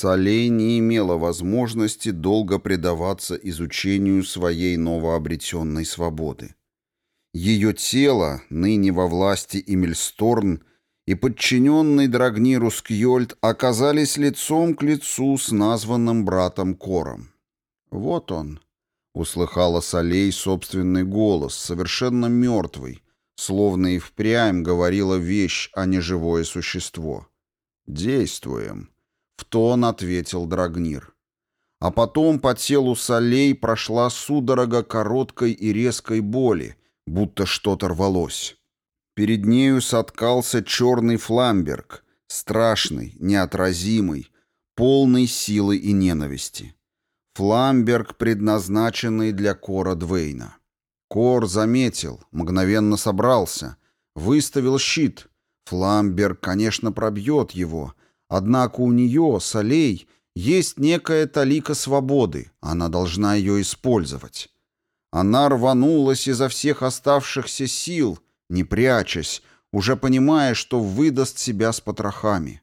Солей не имела возможности долго предаваться изучению своей новообретенной свободы. Ее тело, ныне во власти Эмильсторн, и подчиненный Драгниру Скьольд оказались лицом к лицу с названным братом Кором. «Вот он», — услыхала Солей собственный голос, совершенно мертвый, словно и впрямь говорила вещь, а не живое существо. «Действуем», — в тон ответил Драгнир. А потом по телу Солей прошла судорога короткой и резкой боли, будто что-то рвалось. Перед нею соткался черный фламберг, страшный, неотразимый, полный силы и ненависти. Фламберг, предназначенный для Кора Двейна. Кор заметил, мгновенно собрался, выставил щит. Фламберг, конечно, пробьет его, однако у нее, солей, есть некая талика свободы, она должна ее использовать. Она рванулась изо всех оставшихся сил, не прячась, уже понимая, что выдаст себя с потрохами.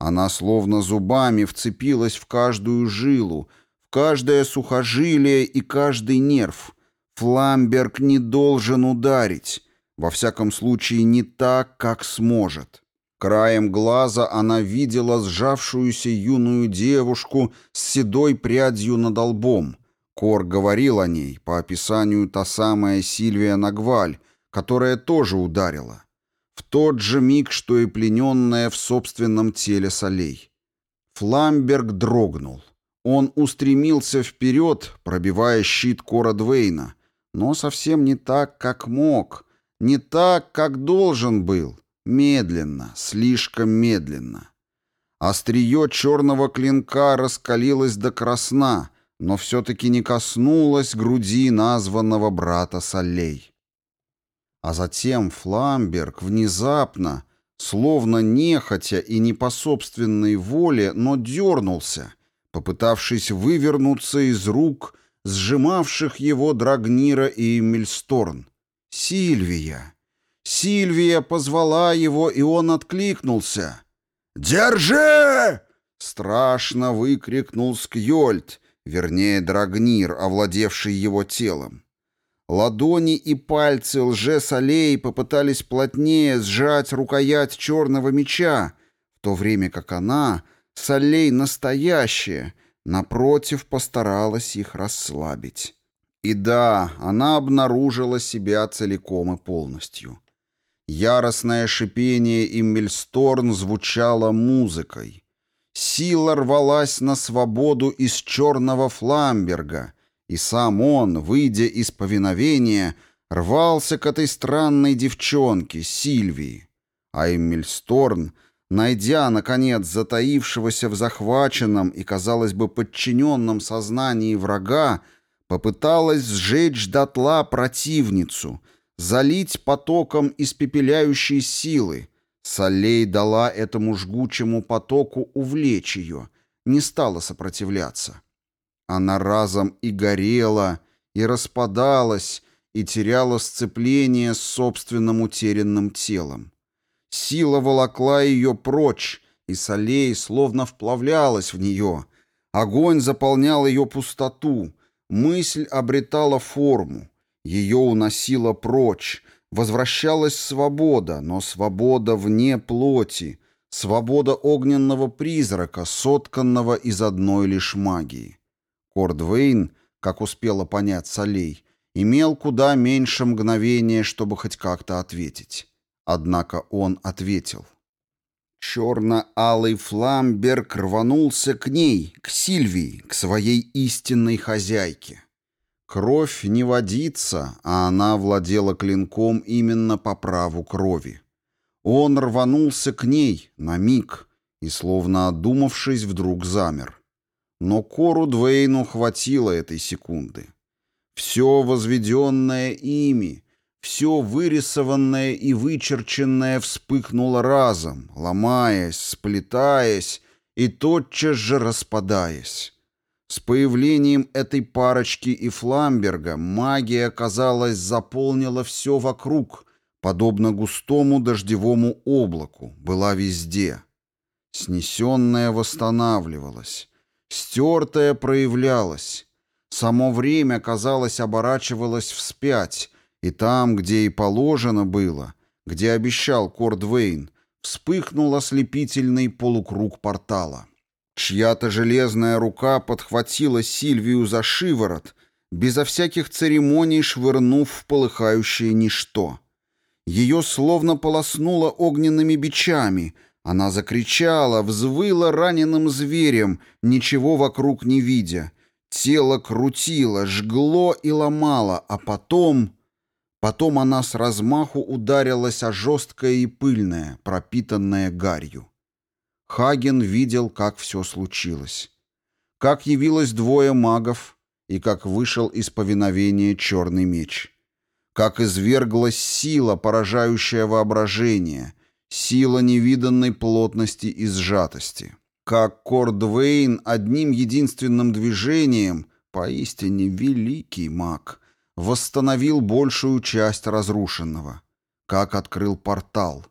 Она словно зубами вцепилась в каждую жилу, в каждое сухожилие и каждый нерв. Фламберг не должен ударить, во всяком случае не так, как сможет. Краем глаза она видела сжавшуюся юную девушку с седой прядью над лбом. Кор говорил о ней, по описанию та самая Сильвия Нагваль, которая тоже ударила. В тот же миг, что и плененная в собственном теле солей. Фламберг дрогнул. Он устремился вперед, пробивая щит Кора Двейна, но совсем не так, как мог, не так, как должен был. Медленно, слишком медленно. Острие черного клинка раскалилось до красна, но все-таки не коснулось груди названного брата Солей. А затем Фламберг внезапно, словно нехотя и не по собственной воле, но дернулся, попытавшись вывернуться из рук сжимавших его Драгнира и Мильсторн. «Сильвия!» Сильвия позвала его, и он откликнулся. «Держи!» — страшно выкрикнул Скьольд, вернее, Драгнир, овладевший его телом. Ладони и пальцы лже-солей попытались плотнее сжать рукоять черного меча, в то время как она, солей настоящая, напротив постаралась их расслабить. И да, она обнаружила себя целиком и полностью. Яростное шипение Иммельсторн звучало музыкой. Сила рвалась на свободу из черного фламберга — и сам он, выйдя из повиновения, рвался к этой странной девчонке, Сильвии. А Эммельсторн, найдя, наконец, затаившегося в захваченном и, казалось бы, подчиненном сознании врага, попыталась сжечь дотла противницу, залить потоком испепеляющей силы. Солей дала этому жгучему потоку увлечь ее, не стала сопротивляться. Она разом и горела, и распадалась, и теряла сцепление с собственным утерянным телом. Сила волокла ее прочь, и солей словно вплавлялась в нее. Огонь заполнял ее пустоту, мысль обретала форму, ее уносила прочь, возвращалась свобода, но свобода вне плоти, свобода огненного призрака, сотканного из одной лишь магии. Кордвейн, как успела понять Солей, имел куда меньше мгновения, чтобы хоть как-то ответить. Однако он ответил. Черно-алый фламберг рванулся к ней, к Сильвии, к своей истинной хозяйке. Кровь не водится, а она владела клинком именно по праву крови. Он рванулся к ней на миг и, словно одумавшись, вдруг замер. Но Кору Двейну хватило этой секунды. Все возведенное ими, все вырисованное и вычерченное вспыхнуло разом, ломаясь, сплетаясь и тотчас же распадаясь. С появлением этой парочки и Фламберга магия, казалось, заполнила все вокруг, подобно густому дождевому облаку, была везде. Снесенное восстанавливалось, стертое проявлялось. Само время, казалось, оборачивалось вспять, и там, где и положено было, где обещал Кордвейн, вспыхнул ослепительный полукруг портала. Чья-то железная рука подхватила Сильвию за шиворот, безо всяких церемоний швырнув в полыхающее ничто. Ее словно полоснуло огненными бичами. Она закричала, взвыла раненым зверем, ничего вокруг не видя. Тело крутило, жгло и ломало, а потом... Потом она с размаху ударилась о жесткое и пыльное, пропитанное гарью. Хаген видел, как все случилось. Как явилось двое магов, и как вышел из повиновения черный меч. Как изверглась сила, поражающая воображение, сила невиданной плотности и сжатости. Как Кордвейн одним единственным движением, поистине великий маг, восстановил большую часть разрушенного. Как открыл портал.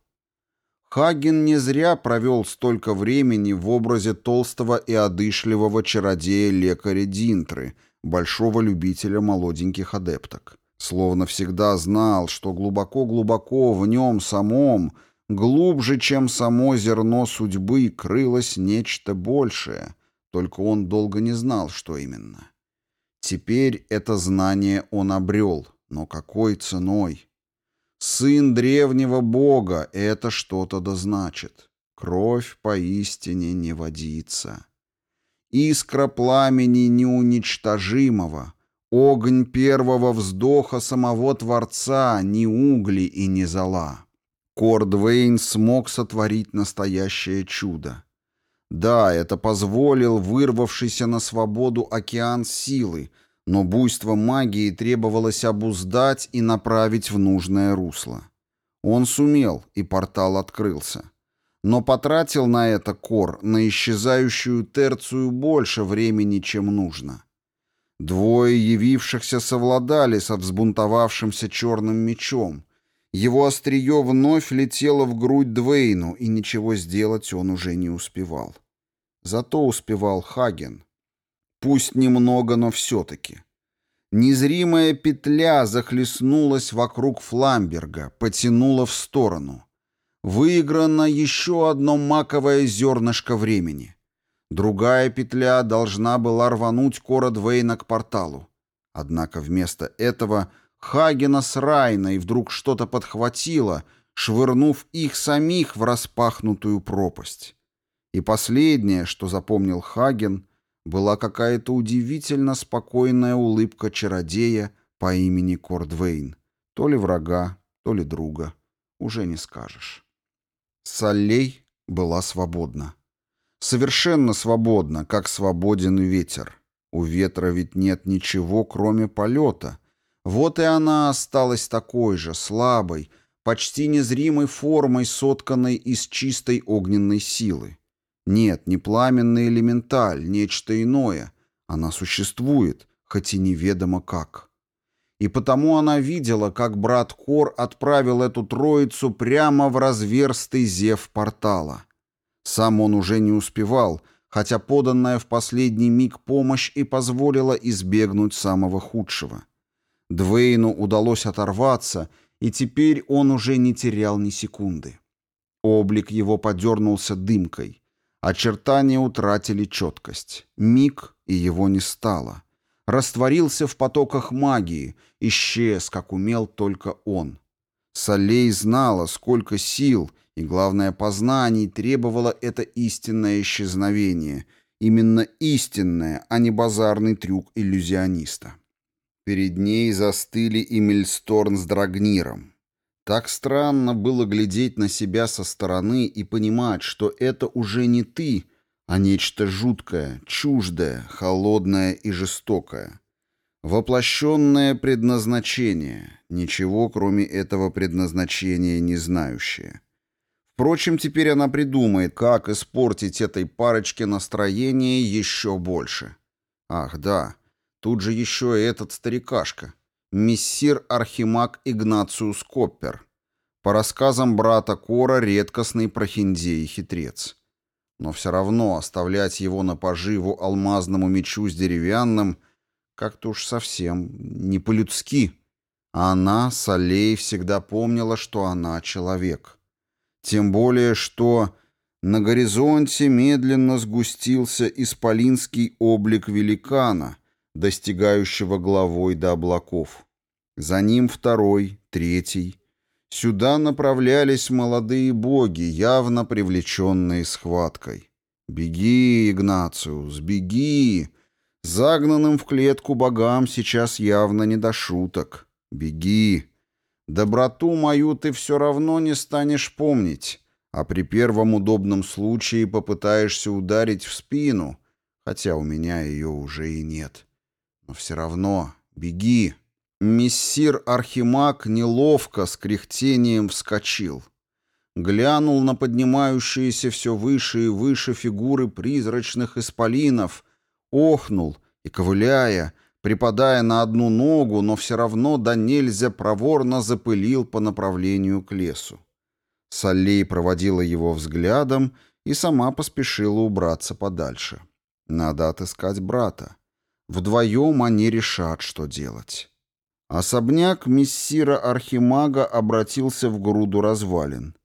Хаген не зря провел столько времени в образе толстого и одышливого чародея-лекаря Динтры, большого любителя молоденьких адепток. Словно всегда знал, что глубоко-глубоко в нем самом, глубже, чем само зерно судьбы, крылось нечто большее, только он долго не знал, что именно. Теперь это знание он обрел, но какой ценой? Сын древнего бога — это что-то да значит. Кровь поистине не водится. Искра пламени неуничтожимого, огонь первого вздоха самого Творца, ни угли и ни зола. Кордвейн смог сотворить настоящее чудо. Да, это позволил вырвавшийся на свободу океан силы, но буйство магии требовалось обуздать и направить в нужное русло. Он сумел, и портал открылся. Но потратил на это Кор, на исчезающую терцию больше времени, чем нужно. Двое явившихся совладали со взбунтовавшимся черным мечом. Его острие вновь летело в грудь Двейну, и ничего сделать он уже не успевал. Зато успевал Хаген. Пусть немного, но все-таки. Незримая петля захлестнулась вокруг Фламберга, потянула в сторону. Выиграно еще одно маковое зернышко времени. Другая петля должна была рвануть Кородвейна к порталу. Однако вместо этого Хагена с Райной вдруг что-то подхватило, швырнув их самих в распахнутую пропасть. И последнее, что запомнил Хаген, была какая-то удивительно спокойная улыбка чародея по имени Кордвейн. То ли врага, то ли друга. Уже не скажешь. Саллей была свободна. Совершенно свободна, как свободен ветер. У ветра ведь нет ничего, кроме полета. Вот и она осталась такой же, слабой, почти незримой формой, сотканной из чистой огненной силы. Нет, не пламенный элементаль, нечто иное. Она существует, хоть и неведомо как. И потому она видела, как брат Кор отправил эту троицу прямо в разверстый зев портала. Сам он уже не успевал, хотя поданная в последний миг помощь и позволила избегнуть самого худшего. Двейну удалось оторваться, и теперь он уже не терял ни секунды. Облик его подернулся дымкой. Очертания утратили четкость. Миг, и его не стало. Растворился в потоках магии, исчез, как умел только он. Солей знала, сколько сил и, главное, познаний требовало это истинное исчезновение. Именно истинное, а не базарный трюк иллюзиониста. Перед ней застыли и Мельсторн с Драгниром. Так странно было глядеть на себя со стороны и понимать, что это уже не ты, а нечто жуткое, чуждое, холодное и жестокое. Воплощенное предназначение, ничего кроме этого предназначения не знающее. Впрочем, теперь она придумает, как испортить этой парочке настроение еще больше. Ах, да, тут же еще и этот старикашка мессир Архимаг Игнациус Коппер. По рассказам брата Кора, редкостный прохиндей и хитрец. но все равно оставлять его на поживу алмазному мечу с деревянным как-то уж совсем не по-людски. Она, Салей, всегда помнила, что она человек. Тем более, что на горизонте медленно сгустился исполинский облик великана, достигающего головой до облаков. За ним второй, третий. Сюда направлялись молодые боги, явно привлеченные схваткой. «Беги, Игнациус, беги!» Загнанным в клетку богам сейчас явно не до шуток. «Беги!» Доброту мою ты все равно не станешь помнить, а при первом удобном случае попытаешься ударить в спину, хотя у меня ее уже и нет. Но все равно беги. Мессир Архимаг неловко с кряхтением вскочил. Глянул на поднимающиеся все выше и выше фигуры призрачных исполинов, охнул и, ковыляя, припадая на одну ногу, но все равно да нельзя проворно запылил по направлению к лесу. Саллей проводила его взглядом и сама поспешила убраться подальше. Надо отыскать брата. Вдвоем они решат, что делать. Особняк мессира Архимага обратился в груду развалин.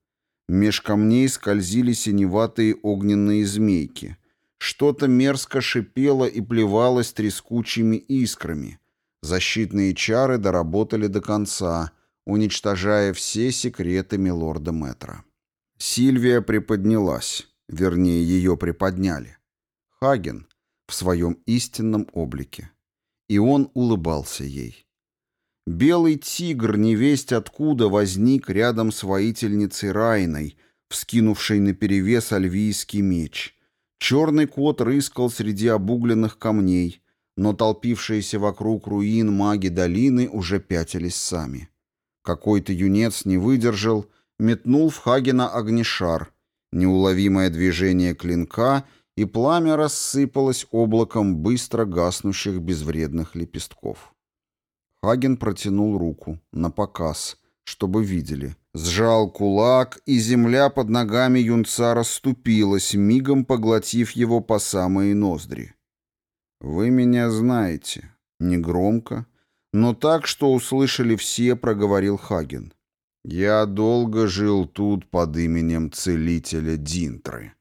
Меж камней скользили синеватые огненные змейки — что-то мерзко шипело и плевалось трескучими искрами. Защитные чары доработали до конца, уничтожая все секреты милорда Метра. Сильвия приподнялась, вернее, ее приподняли. Хаген в своем истинном облике. И он улыбался ей. Белый тигр невесть откуда возник рядом с воительницей Райной, вскинувшей наперевес альвийский меч — Черный кот рыскал среди обугленных камней, но толпившиеся вокруг руин маги долины уже пятились сами. Какой-то юнец не выдержал, метнул в Хагена огнешар. Неуловимое движение клинка, и пламя рассыпалось облаком быстро гаснущих безвредных лепестков. Хаген протянул руку, на показ, чтобы видели. Сжал кулак, и земля под ногами юнца расступилась, мигом поглотив его по самые ноздри. «Вы меня знаете», — негромко, но так, что услышали все, проговорил Хаген. «Я долго жил тут под именем целителя Динтры».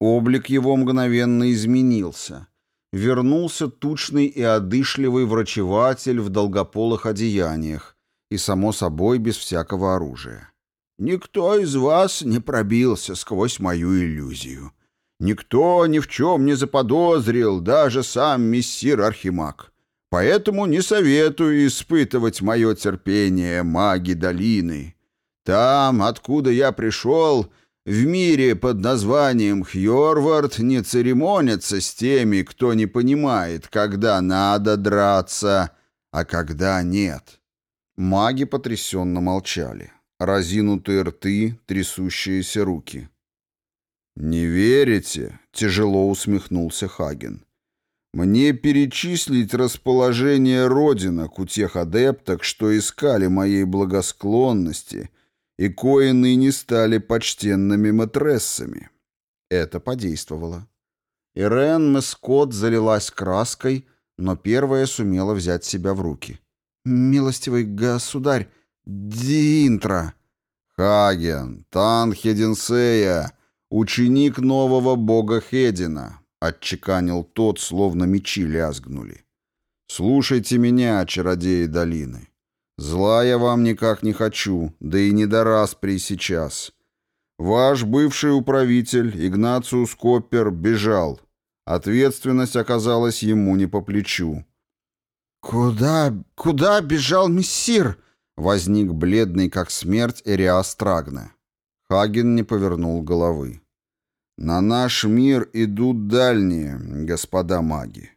Облик его мгновенно изменился. Вернулся тучный и одышливый врачеватель в долгополых одеяниях и, само собой, без всякого оружия. Никто из вас не пробился сквозь мою иллюзию. Никто ни в чем не заподозрил, даже сам мессир Архимаг. Поэтому не советую испытывать мое терпение маги долины. Там, откуда я пришел, в мире под названием Хьорвард не церемонятся с теми, кто не понимает, когда надо драться, а когда нет. Маги потрясенно молчали разинутые рты, трясущиеся руки. «Не верите?» — тяжело усмехнулся Хаген. «Мне перечислить расположение родинок у тех адепток, что искали моей благосклонности и кое ныне стали почтенными матрессами». Это подействовало. Ирен Мескот залилась краской, но первая сумела взять себя в руки. «Милостивый государь, Динтра. Хаген, Танхединсея, ученик нового бога Хедина, отчеканил тот, словно мечи лязгнули. Слушайте меня, чародеи долины. Зла я вам никак не хочу, да и не до распри сейчас. Ваш бывший управитель, Игнациус Коппер, бежал. Ответственность оказалась ему не по плечу. «Куда, куда бежал мессир?» Возник бледный, как смерть, Эриас Трагне. Хаген не повернул головы. «На наш мир идут дальние, господа маги.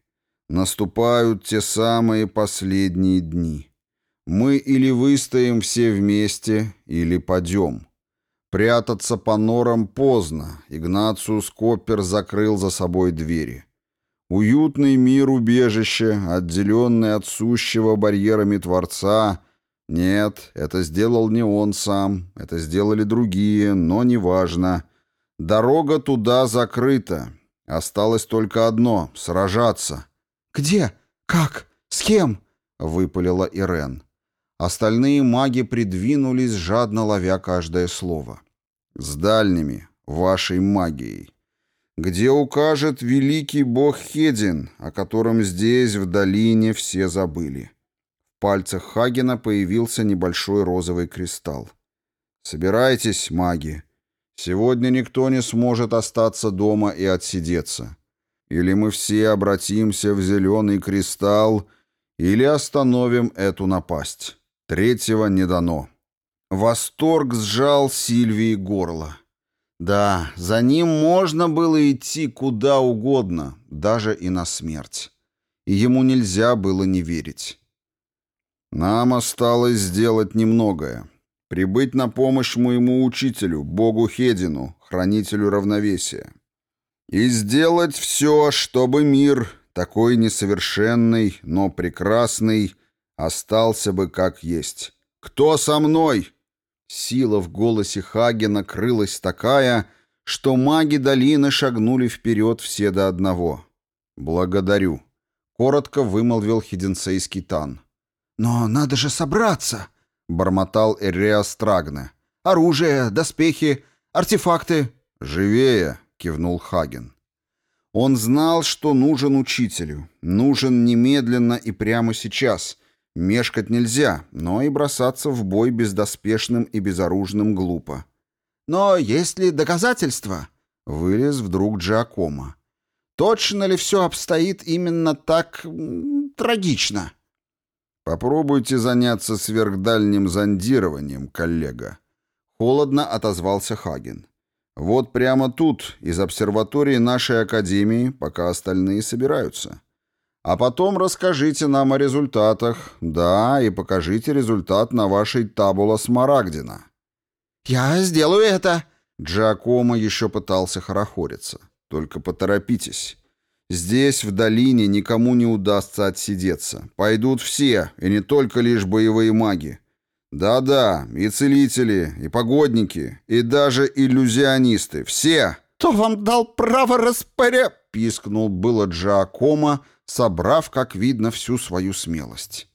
Наступают те самые последние дни. Мы или выстоим все вместе, или падем. Прятаться по норам поздно. Игнациус Коппер закрыл за собой двери. Уютный мир убежище, отделенный от сущего барьерами Творца — нет, это сделал не он сам, это сделали другие, но неважно. Дорога туда закрыта. Осталось только одно — сражаться. «Где? Как? С кем?» — выпалила Ирен. Остальные маги придвинулись, жадно ловя каждое слово. «С дальними, вашей магией. Где укажет великий бог Хедин, о котором здесь, в долине, все забыли». В пальцах Хагена появился небольшой розовый кристалл. «Собирайтесь, маги. Сегодня никто не сможет остаться дома и отсидеться. Или мы все обратимся в зеленый кристалл, или остановим эту напасть. Третьего не дано. Восторг сжал Сильвии горло. Да, за ним можно было идти куда угодно, даже и на смерть. И ему нельзя было не верить. Нам осталось сделать немногое. Прибыть на помощь моему учителю, богу Хедину, хранителю равновесия. И сделать все, чтобы мир, такой несовершенный, но прекрасный, остался бы как есть. «Кто со мной?» Сила в голосе Хагена крылась такая, что маги долины шагнули вперед все до одного. «Благодарю», — коротко вымолвил хиденсейский тан. «Но надо же собраться!» бормотал Эреас Трагне. «Оружие, доспехи, артефакты». «Живее!» — кивнул Хаген. Он знал, что нужен учителю. Нужен немедленно и прямо сейчас. Мешкать нельзя, но и бросаться в бой бездоспешным и безоружным глупо. «Но есть ли доказательства?» — вылез вдруг Джакома. «Точно ли все обстоит именно так... трагично?» «Попробуйте заняться сверхдальним зондированием, коллега», — холодно отозвался Хаген. «Вот прямо тут, из обсерватории нашей академии, пока остальные собираются. А потом расскажите нам о результатах, да, и покажите результат на вашей табула Смарагдина». «Я сделаю это!» Джакомо еще пытался хорохориться. «Только поторопитесь». Здесь, в долине, никому не удастся отсидеться. Пойдут все, и не только лишь боевые маги. Да-да, и целители, и погодники, и даже иллюзионисты. Все! «Кто вам дал право распоря...» — пискнул было Джакома, собрав, как видно, всю свою смелость.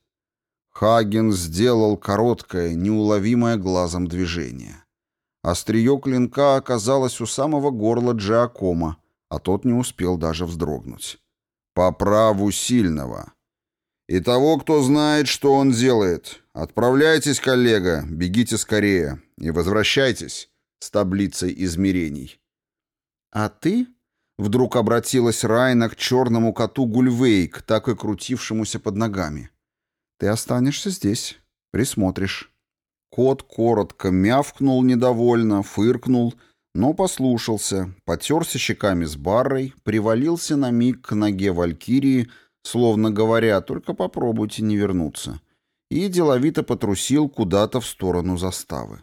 Хаген сделал короткое, неуловимое глазом движение. Острие клинка оказалось у самого горла Джакома, а тот не успел даже вздрогнуть. «По праву сильного. И того, кто знает, что он делает. Отправляйтесь, коллега, бегите скорее и возвращайтесь с таблицей измерений». «А ты?» — вдруг обратилась Райна к черному коту Гульвейк, так и крутившемуся под ногами. «Ты останешься здесь, присмотришь». Кот коротко мявкнул недовольно, фыркнул — но послушался, потерся щеками с барой, привалился на миг к ноге Валькирии, словно говоря, только попробуйте не вернуться, и деловито потрусил куда-то в сторону заставы.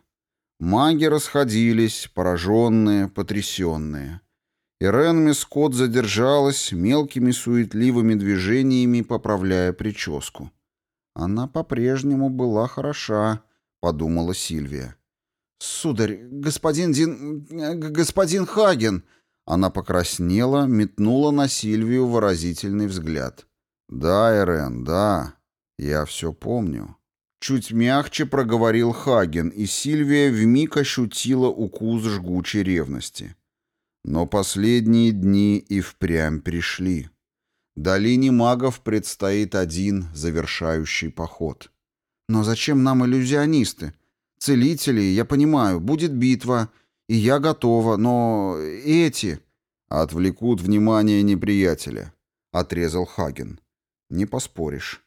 Маги расходились, пораженные, потрясенные. Ирен Мискот задержалась, мелкими суетливыми движениями поправляя прическу. «Она по-прежнему была хороша», — подумала Сильвия. «Сударь, господин Дин... господин Хаген...» Она покраснела, метнула на Сильвию выразительный взгляд. «Да, Эрен, да, я все помню». Чуть мягче проговорил Хаген, и Сильвия вмиг ощутила укус жгучей ревности. Но последние дни и впрямь пришли. Долине магов предстоит один завершающий поход. «Но зачем нам иллюзионисты?» Целители, я понимаю, будет битва, и я готова, но эти...» «Отвлекут внимание неприятеля», — отрезал Хаген. «Не поспоришь».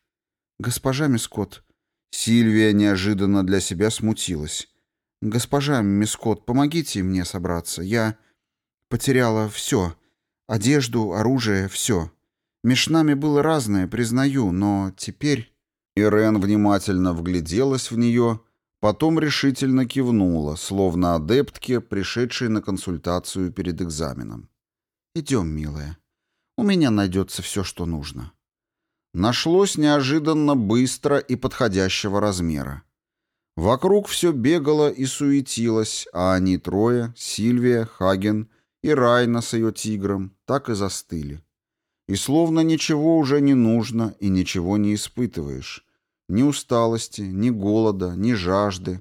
«Госпожа Мискот...» Сильвия неожиданно для себя смутилась. «Госпожа Мискот, помогите мне собраться. Я потеряла все. Одежду, оружие, все. Меж нами было разное, признаю, но теперь...» Ирен внимательно вгляделась в нее Потом решительно кивнула, словно адептке, пришедшей на консультацию перед экзаменом. «Идем, милая. У меня найдется все, что нужно». Нашлось неожиданно быстро и подходящего размера. Вокруг все бегало и суетилось, а они трое, Сильвия, Хаген и Райна с ее тигром, так и застыли. И словно ничего уже не нужно и ничего не испытываешь. Ни усталости, ни голода, ни жажды,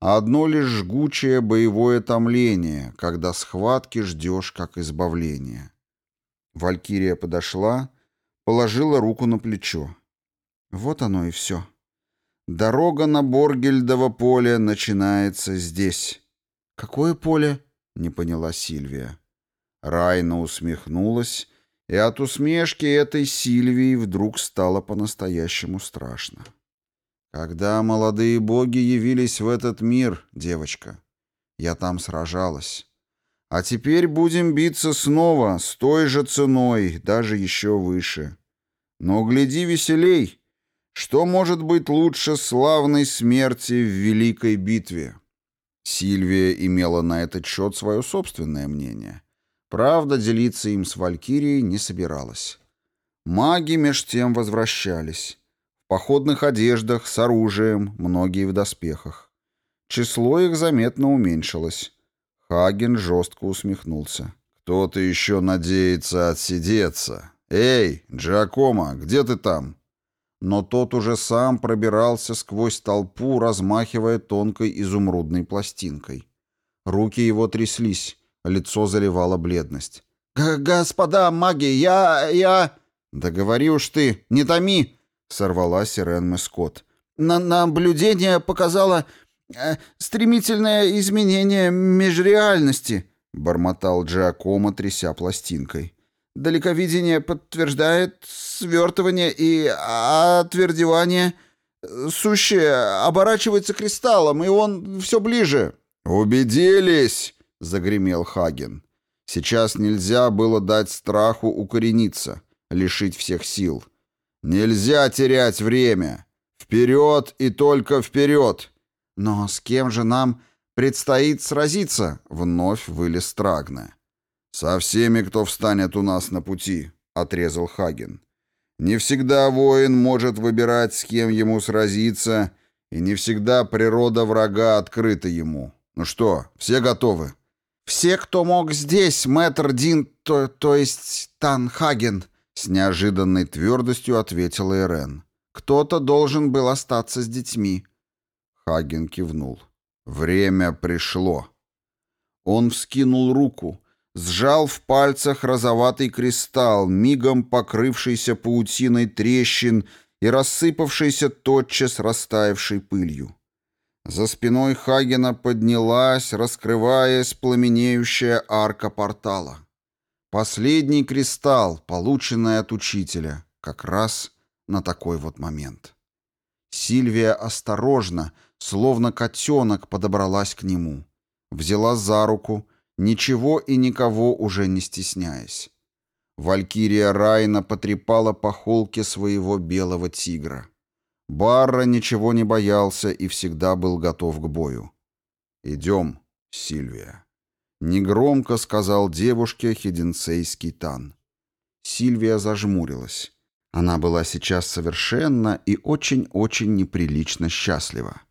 а одно лишь жгучее боевое томление, когда схватки ждешь как избавления. Валькирия подошла, положила руку на плечо. Вот оно и все. Дорога на Боргельдово поле начинается здесь. «Какое поле?» — не поняла Сильвия. Райна усмехнулась, и от усмешки этой Сильвии вдруг стало по-настоящему страшно. «Когда молодые боги явились в этот мир, девочка, я там сражалась. А теперь будем биться снова, с той же ценой, даже еще выше. Но гляди веселей!» Что может быть лучше славной смерти в великой битве? Сильвия имела на этот счет свое собственное мнение. Правда, делиться им с Валькирией не собиралась. Маги меж тем возвращались. В походных одеждах, с оружием, многие в доспехах. Число их заметно уменьшилось. Хаген жестко усмехнулся. «Кто-то еще надеется отсидеться. Эй, Джакома, где ты там?» но тот уже сам пробирался сквозь толпу, размахивая тонкой изумрудной пластинкой. Руки его тряслись, лицо заливало бледность. «Господа маги, я... я...» «Да говори уж ты, не томи!» — сорвалась Ирен Мэскотт. На «Наблюдение показало э, стремительное изменение межреальности», — бормотал Джиакомо, тряся пластинкой. Далековидение подтверждает свертывание и отвердевание. Сущее оборачивается кристаллом, и он все ближе. «Убедились!» — загремел Хаген. Сейчас нельзя было дать страху укорениться, лишить всех сил. Нельзя терять время. Вперед и только вперед. Но с кем же нам предстоит сразиться? Вновь вылез Трагна. «Со всеми, кто встанет у нас на пути», — отрезал Хаген. «Не всегда воин может выбирать, с кем ему сразиться, и не всегда природа врага открыта ему. Ну что, все готовы?» «Все, кто мог здесь, мэтр Дин, то, то есть Тан Хаген», — с неожиданной твердостью ответила Ирен. «Кто-то должен был остаться с детьми». Хаген кивнул. «Время пришло». Он вскинул руку, сжал в пальцах розоватый кристалл, мигом покрывшийся паутиной трещин и рассыпавшийся тотчас растаявшей пылью. За спиной Хагена поднялась, раскрываясь, пламенеющая арка портала. Последний кристалл, полученный от учителя, как раз на такой вот момент. Сильвия осторожно, словно котенок, подобралась к нему. Взяла за руку, ничего и никого уже не стесняясь. Валькирия Райна потрепала по холке своего белого тигра. Барра ничего не боялся и всегда был готов к бою. «Идем, Сильвия», — негромко сказал девушке хеденцейский тан. Сильвия зажмурилась. Она была сейчас совершенно и очень-очень неприлично счастлива.